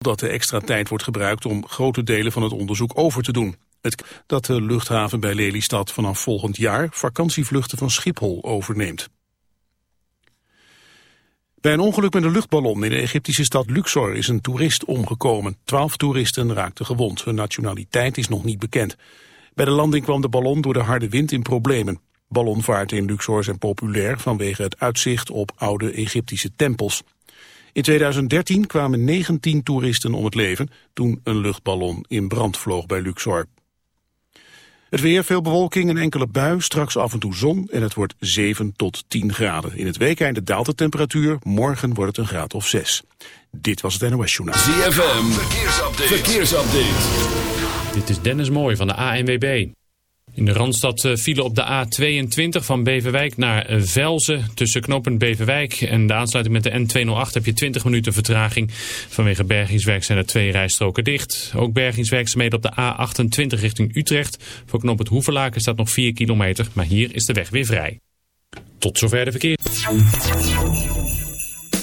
dat de extra tijd wordt gebruikt om grote delen van het onderzoek over te doen. Het, dat de luchthaven bij Lelystad vanaf volgend jaar vakantievluchten van Schiphol overneemt. Bij een ongeluk met een luchtballon in de Egyptische stad Luxor is een toerist omgekomen. Twaalf toeristen raakten gewond. Hun nationaliteit is nog niet bekend. Bij de landing kwam de ballon door de harde wind in problemen. Ballonvaarten in Luxor zijn populair vanwege het uitzicht op oude Egyptische tempels. In 2013 kwamen 19 toeristen om het leven toen een luchtballon in brand vloog bij Luxor. Het weer, veel bewolking, een enkele bui, straks af en toe zon en het wordt 7 tot 10 graden. In het weekende daalt de temperatuur, morgen wordt het een graad of 6. Dit was het NOS Journaal. ZFM, verkeersupdate. verkeersupdate. Dit is Dennis Mooij van de ANWB. In de Randstad eh, vielen op de A22 van Beverwijk naar eh, Velzen. Tussen knooppunt Beverwijk en de aansluiting met de N208 heb je 20 minuten vertraging. Vanwege bergingswerk zijn er twee rijstroken dicht. Ook bergingswerkzaamheden op de A28 richting Utrecht. Voor knooppunt Hoevelaken staat nog 4 kilometer, maar hier is de weg weer vrij. Tot zover de verkeer.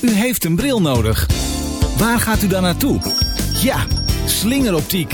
U heeft een bril nodig. Waar gaat u dan naartoe? Ja, slingeroptiek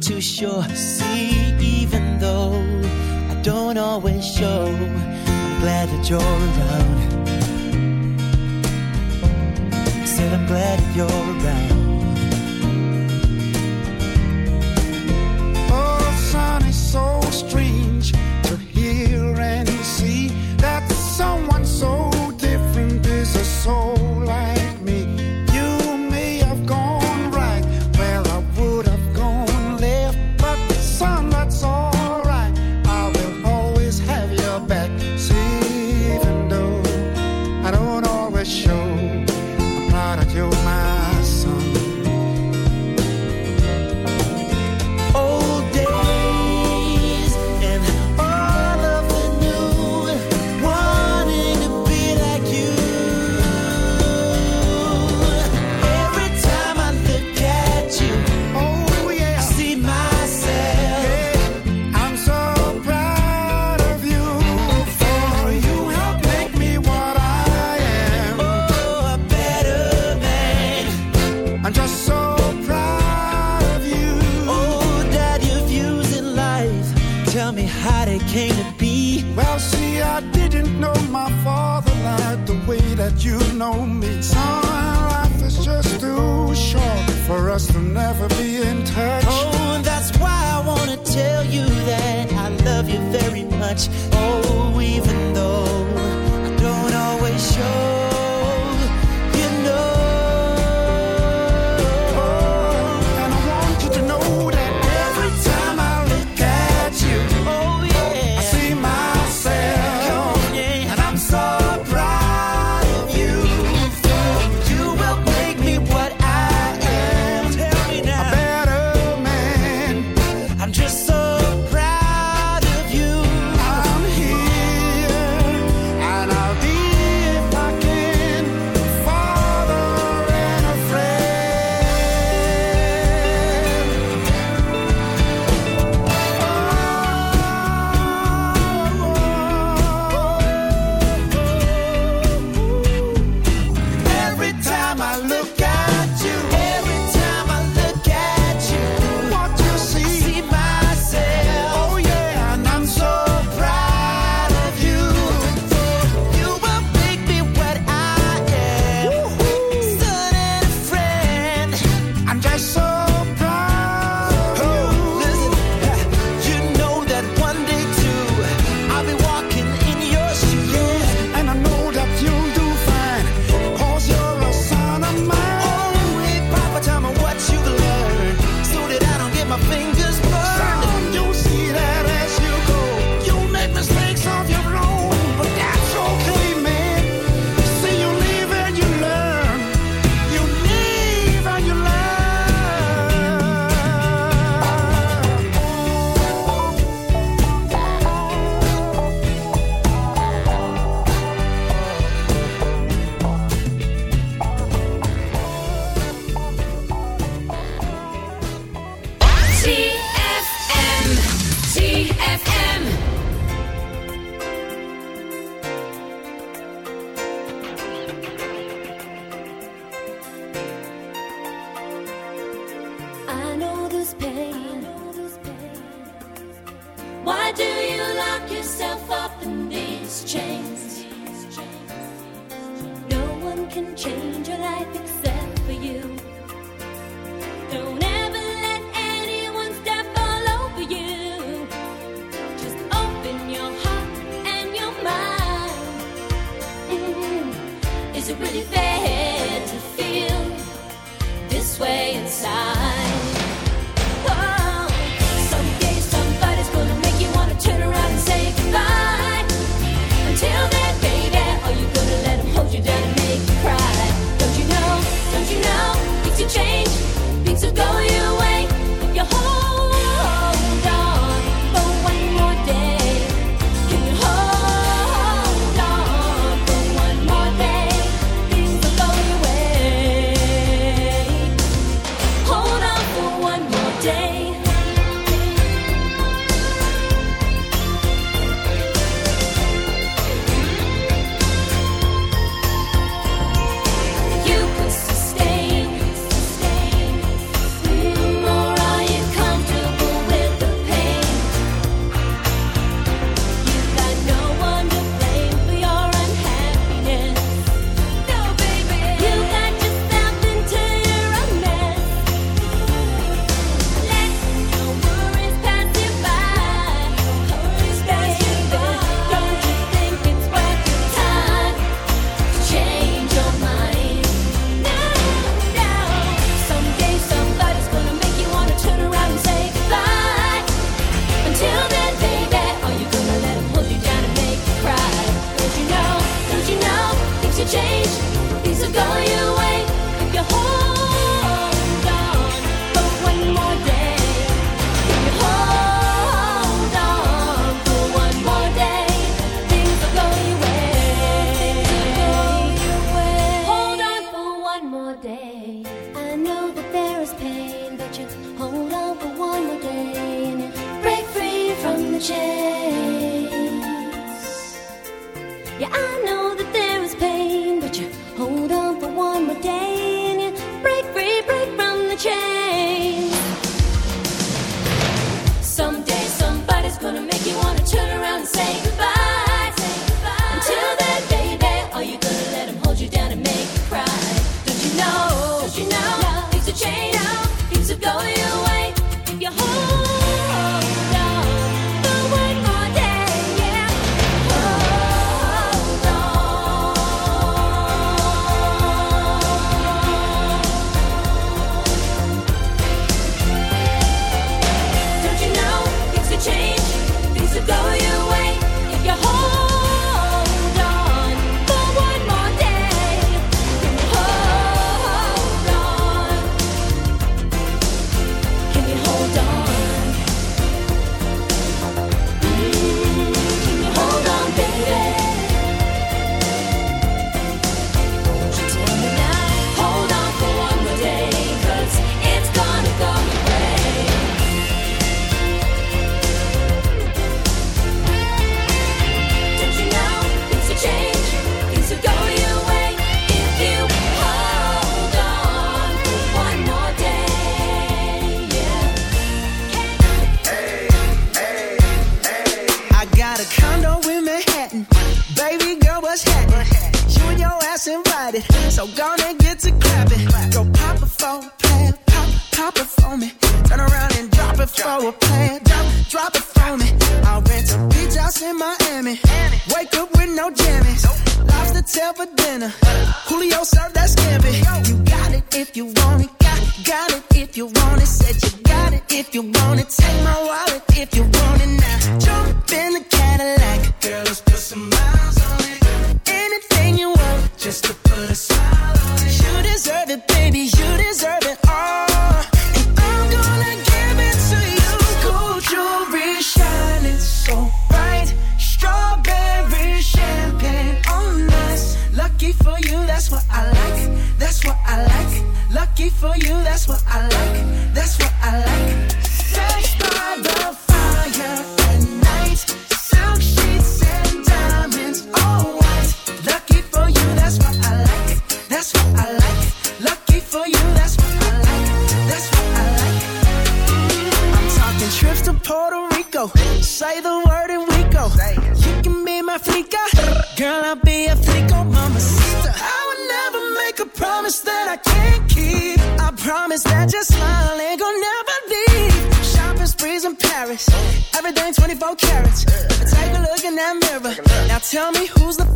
Too sure. watch. Take a look in that mirror. Now tell me who's the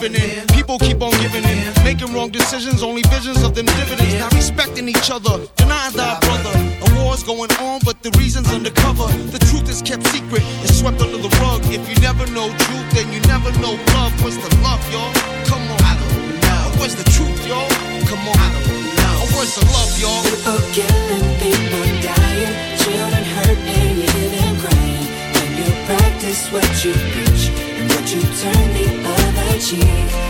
People keep on giving in, making wrong decisions, only visions of them dividends. Not respecting each other, denying thy brother. A war's going on, but the reason's undercover. The truth is kept secret, it's swept under the rug. If you never know truth, then you never know love. Where's the cheek.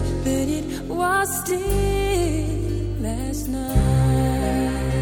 That it was still last night.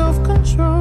self-control.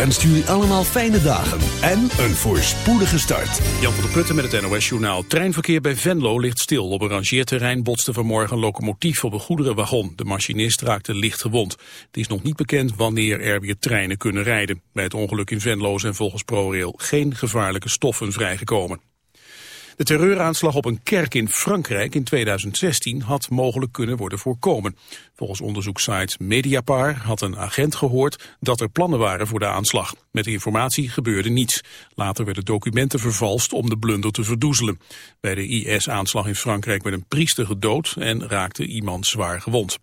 Wenst jullie allemaal fijne dagen en een voorspoedige start. Jan van der Putten met het NOS-journaal. Treinverkeer bij Venlo ligt stil. Op een rangeerterrein botste vanmorgen een locomotief op een goederenwagon. De machinist raakte licht gewond. Het is nog niet bekend wanneer er weer treinen kunnen rijden. Bij het ongeluk in Venlo zijn volgens ProRail geen gevaarlijke stoffen vrijgekomen. De terreuraanslag op een kerk in Frankrijk in 2016 had mogelijk kunnen worden voorkomen. Volgens onderzoekssite Mediapar had een agent gehoord dat er plannen waren voor de aanslag. Met de informatie gebeurde niets. Later werden documenten vervalst om de blunder te verdoezelen. Bij de IS-aanslag in Frankrijk werd een priester gedood en raakte iemand zwaar gewond.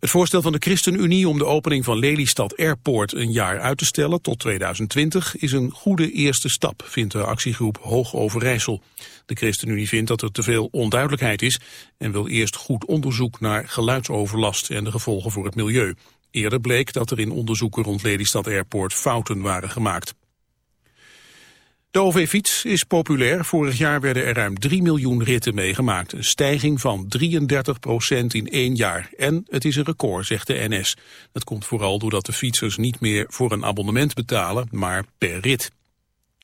Het voorstel van de ChristenUnie om de opening van Lelystad Airport een jaar uit te stellen tot 2020 is een goede eerste stap, vindt de actiegroep Hoog Overijssel. De ChristenUnie vindt dat er te veel onduidelijkheid is en wil eerst goed onderzoek naar geluidsoverlast en de gevolgen voor het milieu. Eerder bleek dat er in onderzoeken rond Lelystad Airport fouten waren gemaakt. De OV-fiets is populair. Vorig jaar werden er ruim 3 miljoen ritten meegemaakt. Een stijging van 33 procent in één jaar. En het is een record, zegt de NS. Dat komt vooral doordat de fietsers niet meer voor een abonnement betalen, maar per rit.